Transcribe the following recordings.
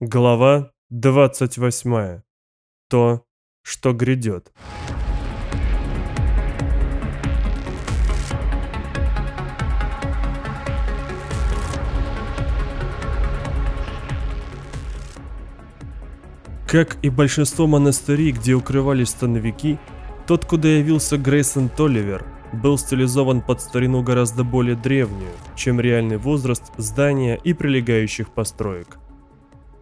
Глава 28. То, что грядет. Как и большинство монастырей, где укрывались становики, тот, куда явился Грейсон Толливер, был стилизован под старину гораздо более древнюю, чем реальный возраст здания и прилегающих построек.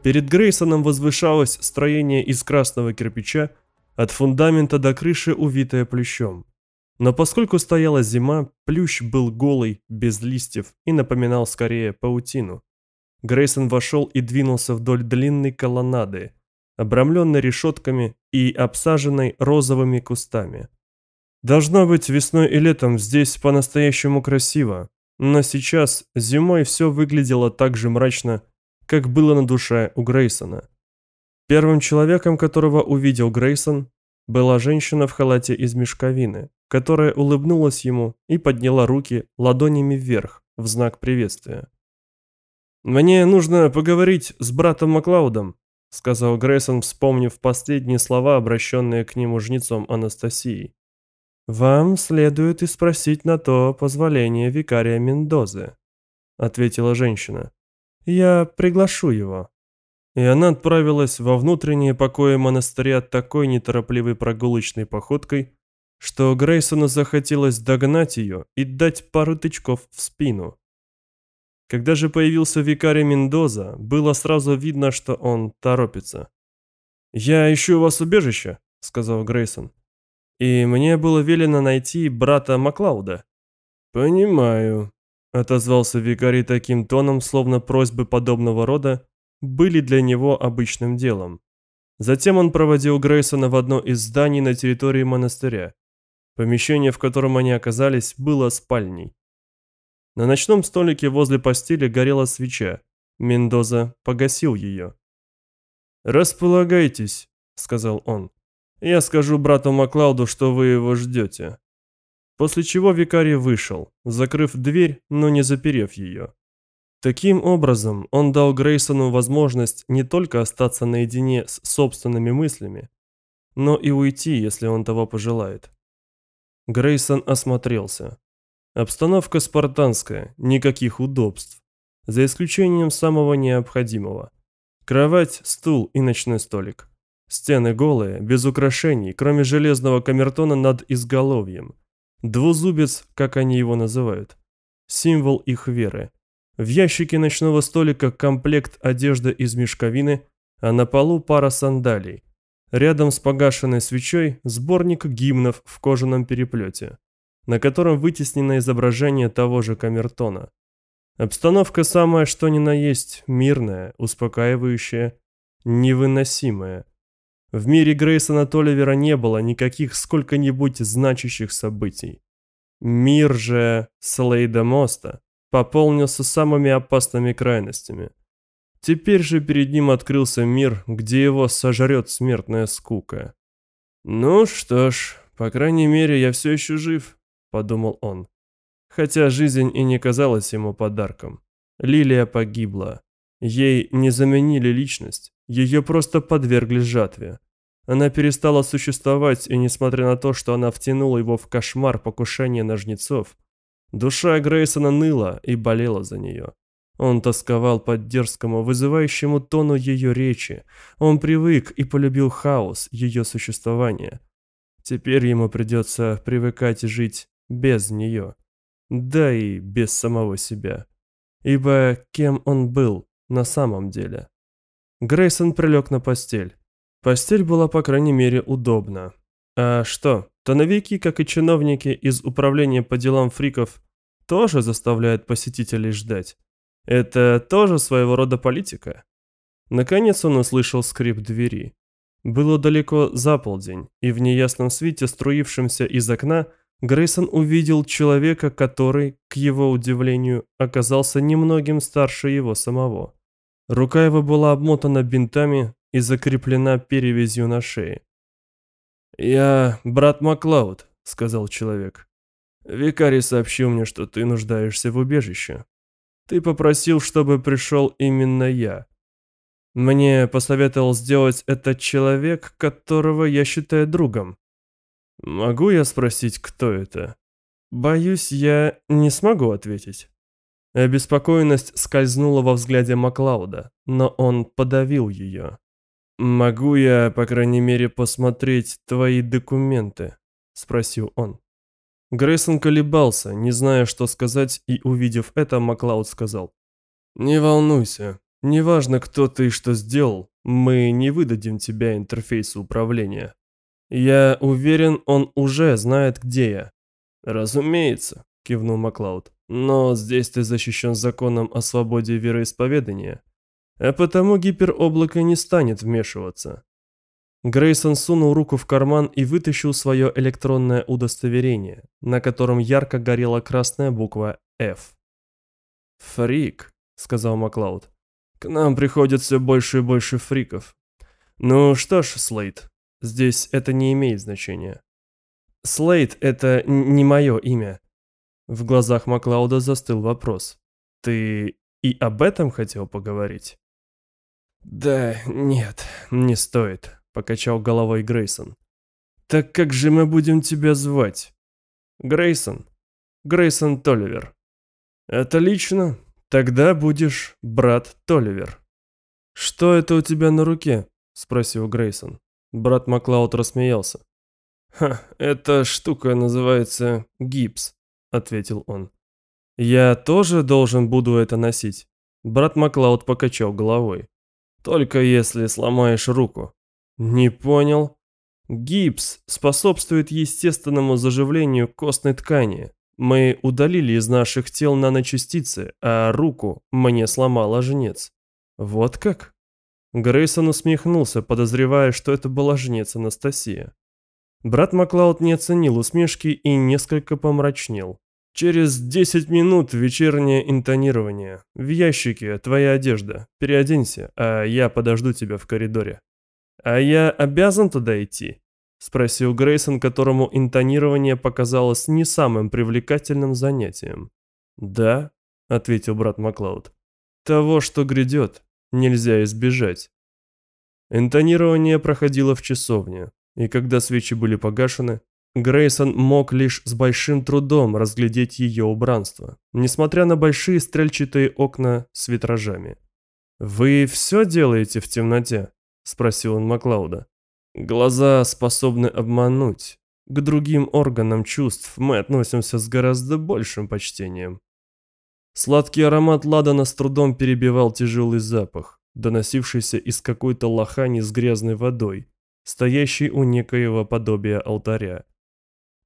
Перед Грейсоном возвышалось строение из красного кирпича, от фундамента до крыши увитое плющом. Но поскольку стояла зима, плющ был голый, без листьев и напоминал скорее паутину. Грейсон вошел и двинулся вдоль длинной колоннады, обрамленной решетками и обсаженной розовыми кустами. Должно быть, весной и летом здесь по-настоящему красиво, но сейчас, зимой, все выглядело так же мрачно, как было на душе у Грейсона. Первым человеком, которого увидел Грейсон, была женщина в халате из мешковины, которая улыбнулась ему и подняла руки ладонями вверх в знак приветствия. «Мне нужно поговорить с братом Маклаудом», сказал Грейсон, вспомнив последние слова, обращенные к нему жнецом Анастасии. «Вам следует и спросить на то позволение викария Мендозы», ответила женщина. «Я приглашу его». И она отправилась во внутренние покои монастыря такой неторопливой прогулочной походкой, что Грейсону захотелось догнать ее и дать пару тычков в спину. Когда же появился викарий Мендоза, было сразу видно, что он торопится. «Я ищу у вас убежище», — сказал Грейсон. «И мне было велено найти брата Маклауда». «Понимаю», — отозвался викарий таким тоном, словно просьбы подобного рода были для него обычным делом. Затем он проводил Грейсона в одно из зданий на территории монастыря. Помещение, в котором они оказались, было спальней. На ночном столике возле постели горела свеча. Мендоза погасил ее. «Располагайтесь», — сказал он. «Я скажу брату Маклауду, что вы его ждете». После чего викарий вышел, закрыв дверь, но не заперев ее. Таким образом, он дал Грейсону возможность не только остаться наедине с собственными мыслями, но и уйти, если он того пожелает. Грейсон осмотрелся. Обстановка спартанская, никаких удобств. За исключением самого необходимого. Кровать, стул и ночной столик. Стены голые, без украшений, кроме железного камертона над изголовьем. Двузубец, как они его называют. Символ их веры. В ящике ночного столика комплект одежды из мешковины, а на полу пара сандалий. Рядом с погашенной свечой сборник гимнов в кожаном переплете на котором вытеснено изображение того же камертона. Обстановка самая что ни на есть, мирная, успокаивающая, невыносимая. В мире Грейсона Толивера не было никаких сколько-нибудь значащих событий. Мир же Слейда Моста пополнился самыми опасными крайностями. Теперь же перед ним открылся мир, где его сожрет смертная скука. «Ну что ж, по крайней мере, я все еще жив», подумал он. Хотя жизнь и не казалась ему подарком. Лилия погибла. Ей не заменили личность, ее просто подвергли жатве. Она перестала существовать, и несмотря на то, что она втянула его в кошмар покушения на душа Грейсона ныла и болела за нее. Он тосковал по дерзкому, вызывающему тону ее речи. Он привык и полюбил хаос ее существования. Теперь ему придется привыкать жить без нее, да и без самого себя. Ибо кем он был на самом деле? Грейсон прилег на постель. Постель была, по крайней мере, удобна. А что, тоновики, как и чиновники из управления по делам фриков, тоже заставляют посетителей ждать. Это тоже своего рода политика. Наконец он услышал скрип двери. Было далеко за полдень, и в неясном свете, струившемся из окна, Грейсон увидел человека, который, к его удивлению, оказался немногим старше его самого. Рука его была обмотана бинтами и закреплена перевязью на шее. «Я брат Маклауд», — сказал человек. «Викарий сообщил мне, что ты нуждаешься в убежище. Ты попросил, чтобы пришел именно я». Мне посоветовал сделать этот человек, которого я считаю другом. Могу я спросить, кто это? Боюсь, я не смогу ответить. Обеспокоенность скользнула во взгляде Маклауда, но он подавил ее. «Могу я, по крайней мере, посмотреть твои документы?» – спросил он. Грейсон колебался, не зная, что сказать, и, увидев это, Маклауд сказал. «Не волнуйся. Неважно, кто ты и что сделал, мы не выдадим тебя интерфейсу управления. Я уверен, он уже знает, где я». «Разумеется», – кивнул Маклауд. «Но здесь ты защищен законом о свободе вероисповедания, а потому гипероблако не станет вмешиваться. Грейсон сунул руку в карман и вытащил свое электронное удостоверение, на котором ярко горела красная буква F. «Фрик», — сказал Маклауд. «К нам приходит все больше и больше фриков. Ну что ж, Слейд, здесь это не имеет значения». «Слейд — это не мое имя». В глазах Маклауда застыл вопрос. «Ты и об этом хотел поговорить?» «Да нет, не стоит», покачал головой Грейсон. Так как же мы будем тебя звать? Грейсон. Грейсон Толивер. Отлично. Тогда будешь брат Толивер. Что это у тебя на руке? спросил Грейсон. Брат Маклауд рассмеялся. «Ха, эта штука называется гипс», — ответил он. «Я тоже должен буду это носить?» Брат Маклауд покачал головой. «Только если сломаешь руку. Не понял. Гипс способствует естественному заживлению костной ткани. Мы удалили из наших тел наночастицы, а руку мне сломал жнец. Вот как? Грейсон усмехнулся, подозревая, что это была жнец Анастасия. Брат Маклауд не оценил усмешки и несколько помрачнел. «Через десять минут вечернее интонирование. В ящике твоя одежда. Переоденься, а я подожду тебя в коридоре». «А я обязан туда идти?» – спросил Грейсон, которому интонирование показалось не самым привлекательным занятием. «Да», – ответил брат Маклауд. «Того, что грядет, нельзя избежать». Интонирование проходило в часовне, и когда свечи были погашены, Грейсон мог лишь с большим трудом разглядеть ее убранство, несмотря на большие стрельчатые окна с витражами. «Вы все делаете в темноте?» спросил он Маклауда. Глаза способны обмануть. К другим органам чувств мы относимся с гораздо большим почтением. Сладкий аромат ладана с трудом перебивал тяжелый запах, доносившийся из какой-то лохани с грязной водой, стоящей у некоего подобия алтаря.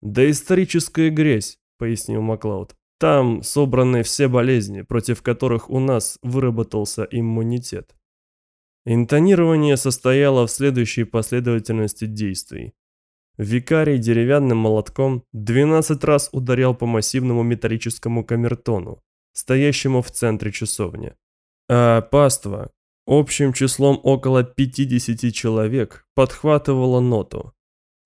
«Да историческая грязь», — пояснил Маклауд. «Там собраны все болезни, против которых у нас выработался иммунитет. Интонирование состояло в следующей последовательности действий. Викарий деревянным молотком 12 раз ударял по массивному металлическому камертону, стоящему в центре часовни. А паства, общим числом около 50 человек, подхватывала ноту.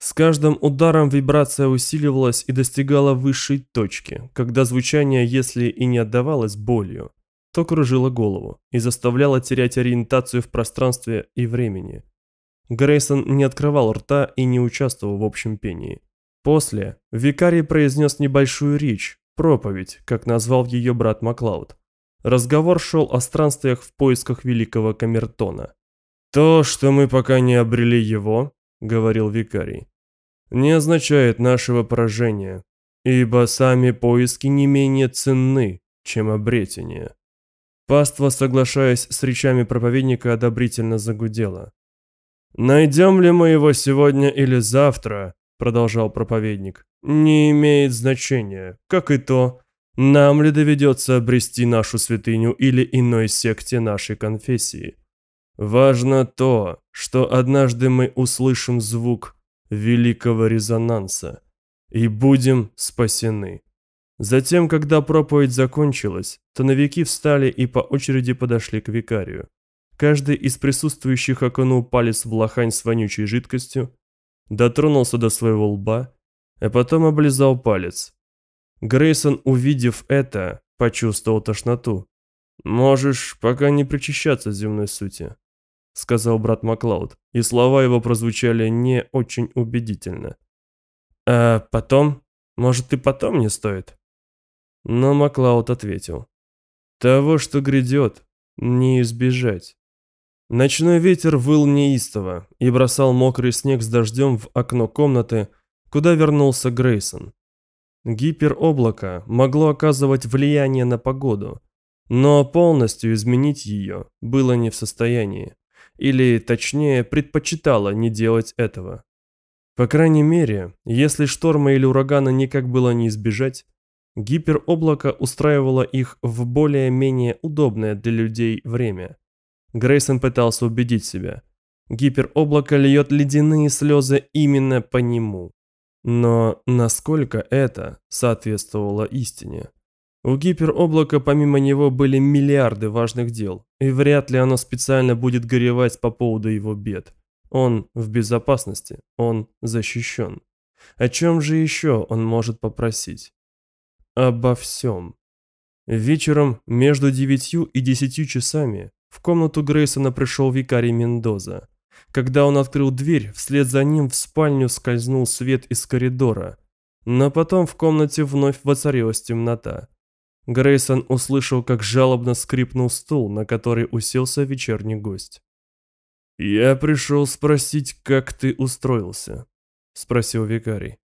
С каждым ударом вибрация усиливалась и достигала высшей точки, когда звучание, если и не отдавалось болью, то кружило голову и заставляло терять ориентацию в пространстве и времени. Грейсон не открывал рта и не участвовал в общем пении. После викарий произнес небольшую речь, проповедь, как назвал ее брат Маклауд. Разговор шел о странствиях в поисках великого камертона. «То, что мы пока не обрели его, — говорил викарий, — не означает нашего поражения, ибо сами поиски не менее ценны, чем обретение. Паства, соглашаясь с речами проповедника, одобрительно загудела. «Найдем ли мы его сегодня или завтра?» – продолжал проповедник. «Не имеет значения, как и то, нам ли доведется обрести нашу святыню или иной секте нашей конфессии. Важно то, что однажды мы услышим звук великого резонанса и будем спасены. Затем, когда проповедь закончилась, тоновики встали и по очереди подошли к викарию. Каждый из присутствующих окунул палец в лохань с вонючей жидкостью, дотронулся до своего лба, а потом облизал палец. Грейсон, увидев это, почувствовал тошноту. «Можешь пока не причащаться земной сути», сказал брат Маклауд, и слова его прозвучали не очень убедительно. А потом? Может, и потом не стоит? Но Маклауд ответил. Того, что грядет, не избежать. Ночной ветер выл неистово и бросал мокрый снег с дождем в окно комнаты, куда вернулся Грейсон. Гипероблако могло оказывать влияние на погоду, но полностью изменить ее было не в состоянии, или, точнее, предпочитало не делать этого. По крайней мере, если шторма или урагана никак было не избежать, гипероблако устраивало их в более-менее удобное для людей время – Грейсон пытался убедить себя. Гипероблако льет ледяные слезы именно по нему. Но насколько это соответствовало истине? У гипероблака помимо него были миллиарды важных дел, и вряд ли оно специально будет горевать по поводу его бед. Он в безопасности, он защищен. О чем же еще он может попросить? Обо всем. Вечером между девятью и десятью часами в комнату Грейсона пришел викарий Мендоза. Когда он открыл дверь, вслед за ним в спальню скользнул свет из коридора. Но потом в комнате вновь воцарилась темнота. Грейсон услышал, как жалобно скрипнул стул, на который уселся вечерний гость. «Я пришел спросить, как ты устроился?» – спросил викарий.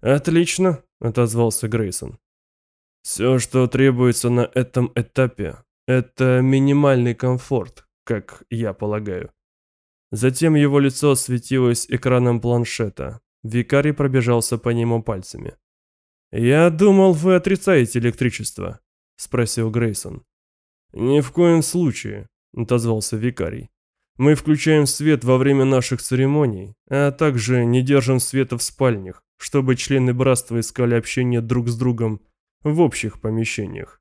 «Отлично», – отозвался Грейсон. «Все, что требуется на этом этапе, это минимальный комфорт, как я полагаю. Затем его лицо осветилось экраном планшета. Викарий пробежался по нему пальцами. «Я думал, вы отрицаете электричество», – спросил Грейсон. «Ни в коем случае», – отозвался викарий. «Мы включаем свет во время наших церемоний, а также не держим света в спальнях, чтобы члены братства искали общение друг с другом в общих помещениях.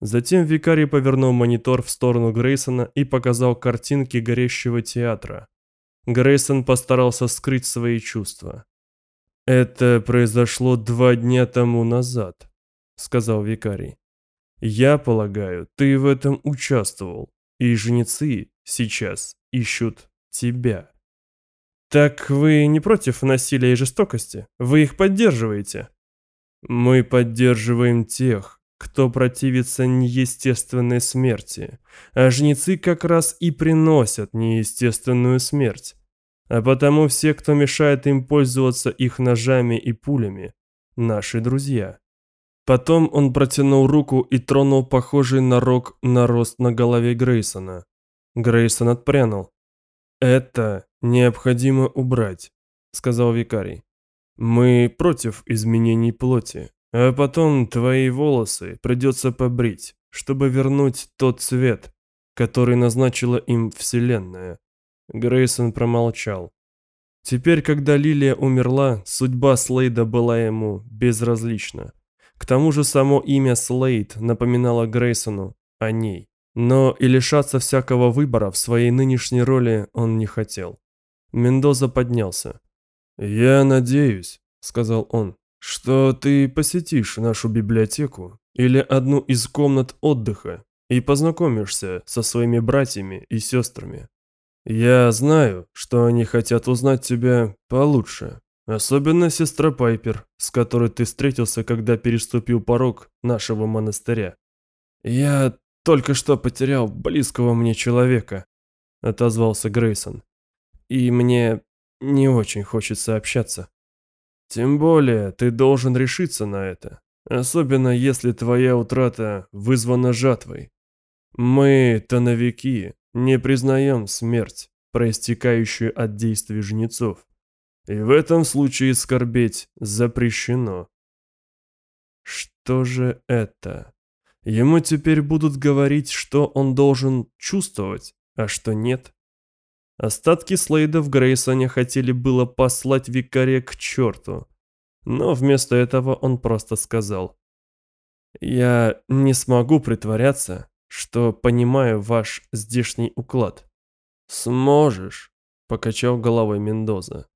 Затем викарий повернул монитор в сторону Грейсона и показал картинки горящего театра. Грейсон постарался скрыть свои чувства. «Это произошло два дня тому назад», — сказал викарий. «Я полагаю, ты в этом участвовал, и жнецы сейчас ищут тебя». «Так вы не против насилия и жестокости? Вы их поддерживаете?» «Мы поддерживаем тех, кто противится неестественной смерти, а жнецы как раз и приносят неестественную смерть. А потому все, кто мешает им пользоваться их ножами и пулями, наши друзья. Потом он протянул руку и тронул похожий на рог нарост на голове Грейсона. Грейсон отпрянул. «Это необходимо убрать», — сказал викарий. «Мы против изменений плоти. А потом твои волосы придется побрить, чтобы вернуть тот цвет, который назначила им Вселенная. Грейсон промолчал. Теперь, когда Лилия умерла, судьба Слейда была ему безразлична. К тому же само имя Слейд напоминало Грейсону о ней. Но и лишаться всякого выбора в своей нынешней роли он не хотел. Мендоза поднялся. «Я надеюсь», — сказал он, что ты посетишь нашу библиотеку или одну из комнат отдыха и познакомишься со своими братьями и сестрами. Я знаю, что они хотят узнать тебя получше, особенно сестра Пайпер, с которой ты встретился, когда переступил порог нашего монастыря. Я только что потерял близкого мне человека, отозвался Грейсон. И мне не очень хочется общаться. Тем более, ты должен решиться на это, особенно если твоя утрата вызвана жатвой. Мы, тоновики, не признаем смерть, проистекающую от действий жнецов. И в этом случае скорбеть запрещено. Что же это? Ему теперь будут говорить, что он должен чувствовать, а что нет. Остатки Слейда в Грейсоне хотели было послать викария к черту, но вместо этого он просто сказал. «Я не смогу притворяться, что понимаю ваш здешний уклад». «Сможешь», — покачал головой Мендоза.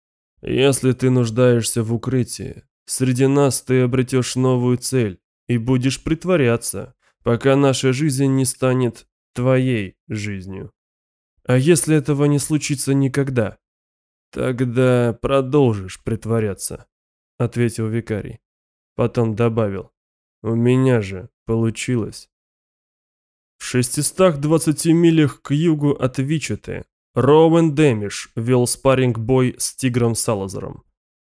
«Если ты нуждаешься в укрытии, среди нас ты обретешь новую цель и будешь притворяться, пока наша жизнь не станет твоей жизнью». А если этого не случится никогда? Тогда продолжишь притворяться, ответил викарий. Потом добавил. У меня же получилось. В 620 милях к югу от Вичеты Роуэн Дэмиш вел спарринг-бой с Тигром Салазаром.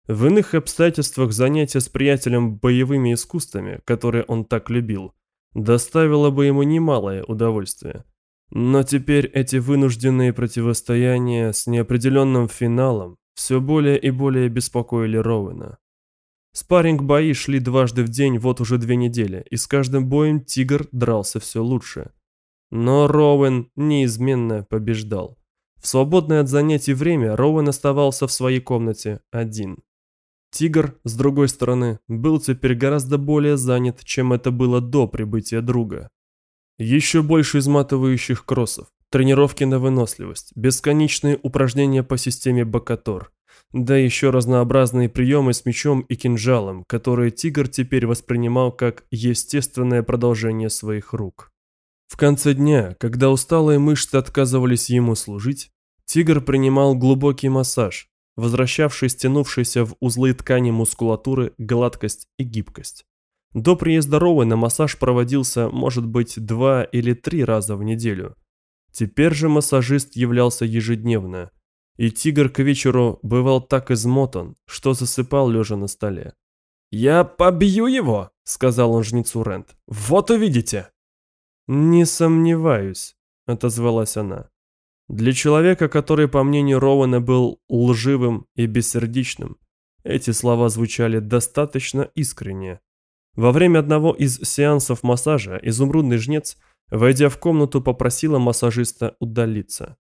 В иных обстоятельствах занятие с приятелем боевыми искусствами, которые он так любил, доставило бы ему немалое удовольствие. Но теперь эти вынужденные противостояния с неопределенным финалом все более и более беспокоили Роуэна. Спарринг-бои шли дважды в день вот уже две недели, и с каждым боем Тигр дрался все лучше. Но Роуэн неизменно побеждал. В свободное от занятий время Роуэн оставался в своей комнате один. Тигр, с другой стороны, был теперь гораздо более занят, чем это было до прибытия друга. Еще больше изматывающих кроссов, тренировки на выносливость, бесконечные упражнения по системе Бакатор, да еще разнообразные приемы с мечом и кинжалом, которые Тигр теперь воспринимал как естественное продолжение своих рук. В конце дня, когда усталые мышцы отказывались ему служить, Тигр принимал глубокий массаж, возвращавший стянувшийся в узлы ткани мускулатуры гладкость и гибкость. До приезда на массаж проводился, может быть, два или три раза в неделю. Теперь же массажист являлся ежедневно, и тигр к вечеру бывал так измотан, что засыпал лежа на столе. «Я побью его!» — сказал он жнецу Рент. «Вот увидите!» «Не сомневаюсь», — отозвалась она. Для человека, который, по мнению Роуэна, был лживым и бессердечным, эти слова звучали достаточно искренне. Во время одного из сеансов массажа изумрудный жнец, войдя в комнату, попросила массажиста удалиться.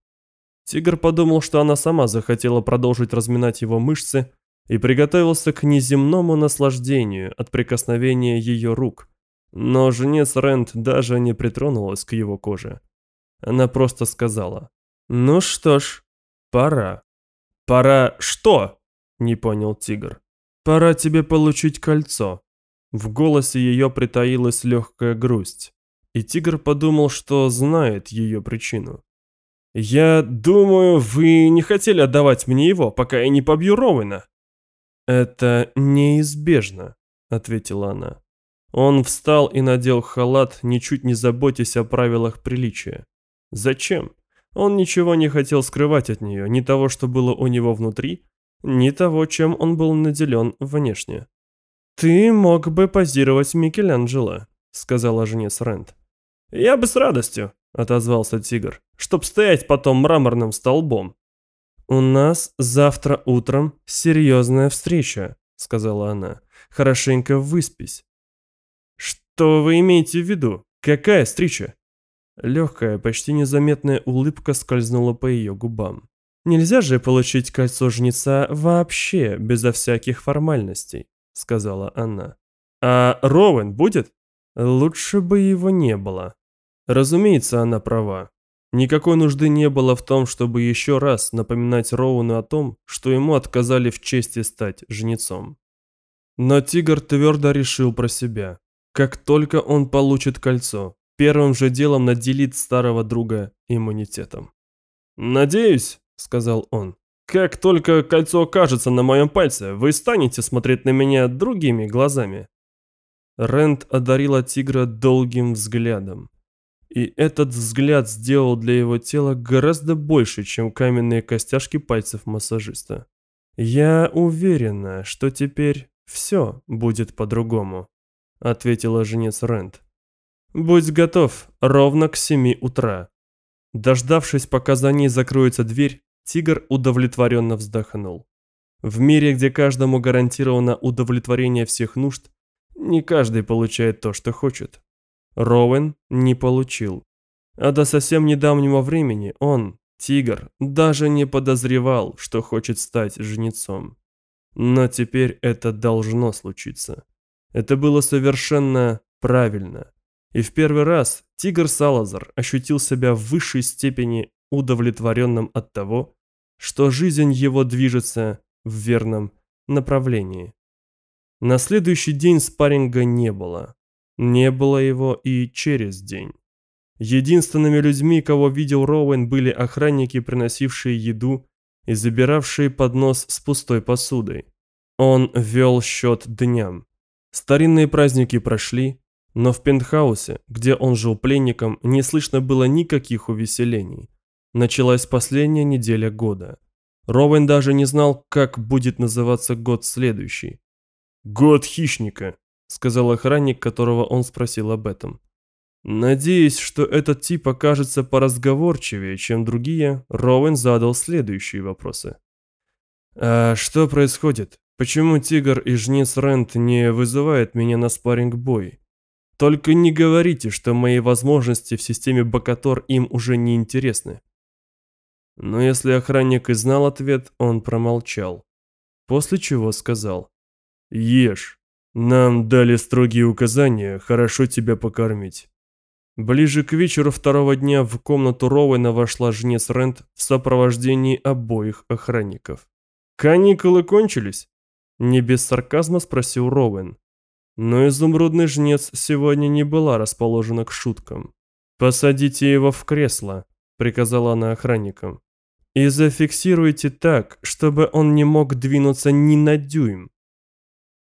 Тигр подумал, что она сама захотела продолжить разминать его мышцы и приготовился к неземному наслаждению от прикосновения ее рук. Но жнец Рент даже не притронулась к его коже. Она просто сказала «Ну что ж, пора». «Пора что?» – не понял тигр. «Пора тебе получить кольцо». В голосе ее притаилась легкая грусть, и тигр подумал, что знает ее причину. «Я думаю, вы не хотели отдавать мне его, пока я не побью Роуэна». «Это неизбежно», — ответила она. Он встал и надел халат, ничуть не заботясь о правилах приличия. «Зачем? Он ничего не хотел скрывать от нее, ни того, что было у него внутри, ни того, чем он был наделен внешне. «Ты мог бы позировать Микеланджело», — сказала жнец Рент. «Я бы с радостью», — отозвался тигр, «чтоб стоять потом мраморным столбом». «У нас завтра утром серьезная встреча», — сказала она. «Хорошенько выспись». «Что вы имеете в виду? Какая встреча?» Легкая, почти незаметная улыбка скользнула по ее губам. «Нельзя же получить кольцо жнеца вообще, безо всяких формальностей», — сказала она. «А Роуэн будет?» «Лучше бы его не было». Разумеется, она права. Никакой нужды не было в том, чтобы еще раз напоминать Роуну о том, что ему отказали в чести стать жнецом. Но Тигр твердо решил про себя. Как только он получит кольцо, первым же делом наделит старого друга иммунитетом. «Надеюсь», — сказал он, — «как только кольцо окажется на моем пальце, вы станете смотреть на меня другими глазами». Рент одарила тигра долгим взглядом. И этот взгляд сделал для его тела гораздо больше, чем каменные костяшки пальцев массажиста. «Я уверена, что теперь все будет по-другому», — ответила женец Рент. «Будь готов ровно к семи утра». Дождавшись, пока за ней закроется дверь, тигр удовлетворенно вздохнул. В мире, где каждому гарантировано удовлетворение всех нужд, не каждый получает то, что хочет. Роуэн не получил. А до совсем недавнего времени он, тигр, даже не подозревал, что хочет стать жнецом. Но теперь это должно случиться. Это было совершенно правильно. И в первый раз Тигр Салазар ощутил себя в высшей степени удовлетворенным от того, что жизнь его движется в верном направлении. На следующий день спарринга не было. Не было его и через день. Единственными людьми, кого видел Роуэн, были охранники, приносившие еду и забиравшие поднос с пустой посудой. Он вел счет дням. Старинные праздники прошли, но в пентхаусе, где он жил пленником, не слышно было никаких увеселений. Началась последняя неделя года. Роуэн даже не знал, как будет называться год следующий. «Год хищника», — сказал охранник, которого он спросил об этом. Надеясь, что этот тип окажется поразговорчивее, чем другие, Роуэн задал следующие вопросы. «А что происходит? Почему Тигр и Жнец Рент не вызывают меня на спарринг-бой? Только не говорите, что мои возможности в системе Бакатор им уже не интересны». Но если охранник и знал ответ, он промолчал. После чего сказал. «Ешь. Нам дали строгие указания хорошо тебя покормить. Ближе к вечеру второго дня в комнату Роуэна вошла жнец Рент в сопровождении обоих охранников. «Каникулы кончились?» Не без сарказма спросил Роуэн. Но изумрудный жнец сегодня не была расположена к шуткам. «Посадите его в кресло», — приказала она охранникам. «И зафиксируйте так, чтобы он не мог двинуться ни на дюйм.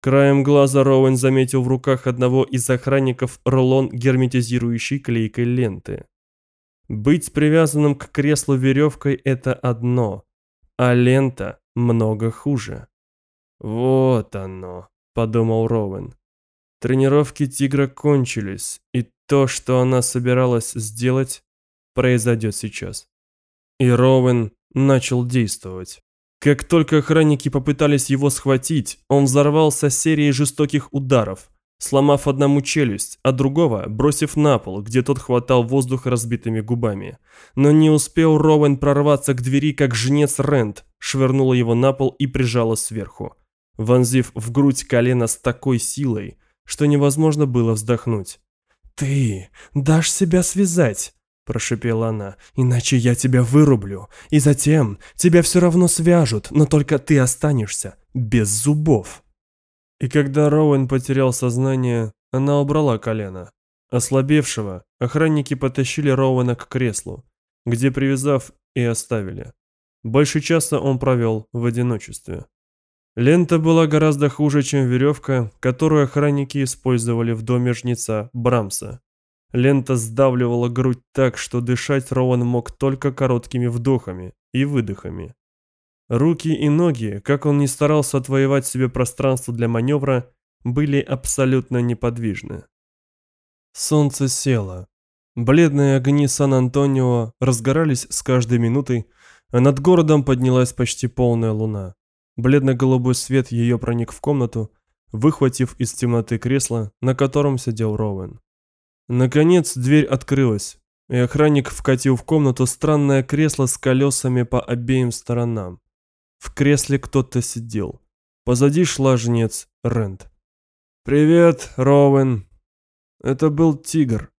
Краем глаза Роуэн заметил в руках одного из охранников рулон герметизирующей клейкой ленты. Быть привязанным к креслу веревкой – это одно, а лента много хуже. «Вот оно», – подумал Роуэн. Тренировки тигра кончились, и то, что она собиралась сделать, произойдет сейчас. И Роуэн начал действовать. Как только охранники попытались его схватить, он взорвался серией жестоких ударов, сломав одному челюсть, а другого бросив на пол, где тот хватал воздух разбитыми губами. Но не успел Роуэн прорваться к двери, как жнец Рент швырнула его на пол и прижала сверху, вонзив в грудь колено с такой силой, что невозможно было вздохнуть. «Ты дашь себя связать!» – прошипела она, – «иначе я тебя вырублю, и затем тебя все равно свяжут, но только ты останешься без зубов». И когда Роуэн потерял сознание, она убрала колено. Ослабевшего, охранники потащили Роуэна к креслу, где, привязав, и оставили. Больше часа он провел в одиночестве. Лента была гораздо хуже, чем веревка, которую охранники использовали в доме жнеца Брамса. Лента сдавливала грудь так, что дышать Роуэн мог только короткими вдохами и выдохами. Руки и ноги, как он ни старался отвоевать себе пространство для маневра, были абсолютно неподвижны. Солнце село. Бледные огни Сан-Антонио разгорались с каждой минутой, а над городом поднялась почти полная луна. Бледно-голубой свет ее проник в комнату, выхватив из темноты кресло, на котором сидел Роуэн. Наконец дверь открылась, и охранник вкатил в комнату странное кресло с колесами по обеим сторонам. В кресле кто-то сидел. Позади шла жнец Рент. «Привет, Роуэн!» Это был тигр.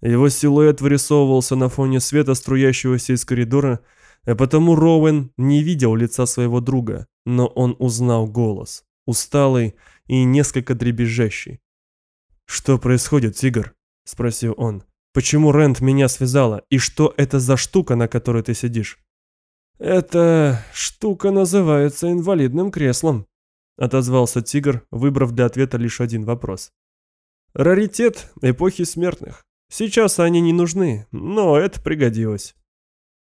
Его силуэт вырисовывался на фоне света, струящегося из коридора, а потому Роуэн не видел лица своего друга, но он узнал голос, усталый и несколько дребезжащий. «Что происходит, тигр?» – спросил он. «Почему Рент меня связала? И что это за штука, на которой ты сидишь?» «Эта штука называется инвалидным креслом», – отозвался тигр, выбрав для ответа лишь один вопрос. «Раритет эпохи смертных. Сейчас они не нужны, но это пригодилось».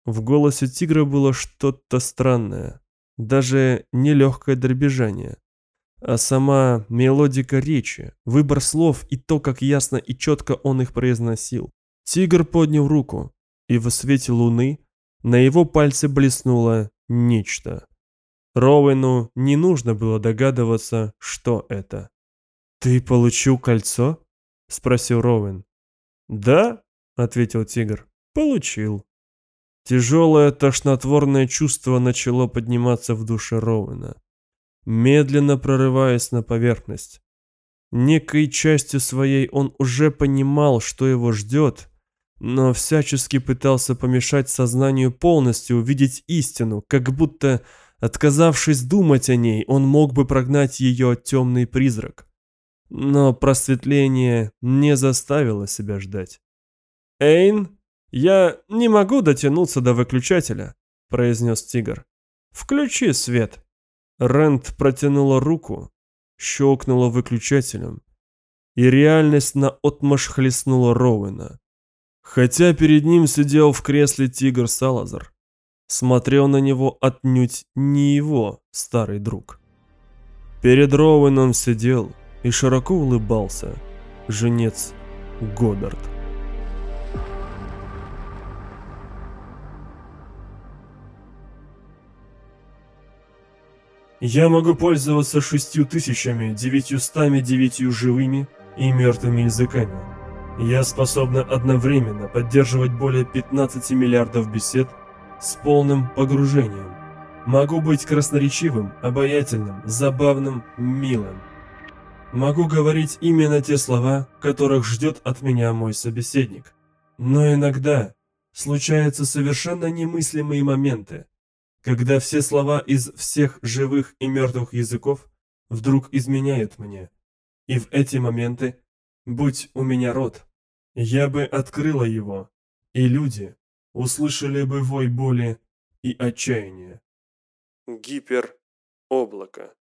В голосе тигра было что-то странное, даже нелегкое дребезжание а сама мелодика речи, выбор слов и то, как ясно и четко он их произносил. Тигр поднял руку, и в свете луны на его пальце блеснуло нечто. Роуэну не нужно было догадываться, что это. «Ты получил кольцо?» – спросил Роуэн. «Да», – ответил тигр, – «получил». Тяжелое тошнотворное чувство начало подниматься в душе Роуэна медленно прорываясь на поверхность. Некой частью своей он уже понимал, что его ждет, но всячески пытался помешать сознанию полностью увидеть истину, как будто, отказавшись думать о ней, он мог бы прогнать ее темный призрак. Но просветление не заставило себя ждать. Эйн, я не могу дотянуться до выключателя, произнес тигр. Включи свет. Рент протянула руку, щелкнула выключателем, и реальность наотмашь хлестнула Роуэна. Хотя перед ним сидел в кресле тигр Салазар, смотрел на него отнюдь не его старый друг. Перед Роуэном сидел и широко улыбался женец Годдард. Я могу пользоваться шестью тысячами девятьюстами девятью живыми и мертвыми языками. Я способна одновременно поддерживать более 15 миллиардов бесед с полным погружением. Могу быть красноречивым, обаятельным, забавным, милым. Могу говорить именно те слова, которых ждет от меня мой собеседник. Но иногда случаются совершенно немыслимые моменты, когда все слова из всех живых и мертвых языков вдруг изменяют мне. И в эти моменты, будь у меня рот, я бы открыла его, и люди услышали бы вой боли и отчаяния. Гипероблако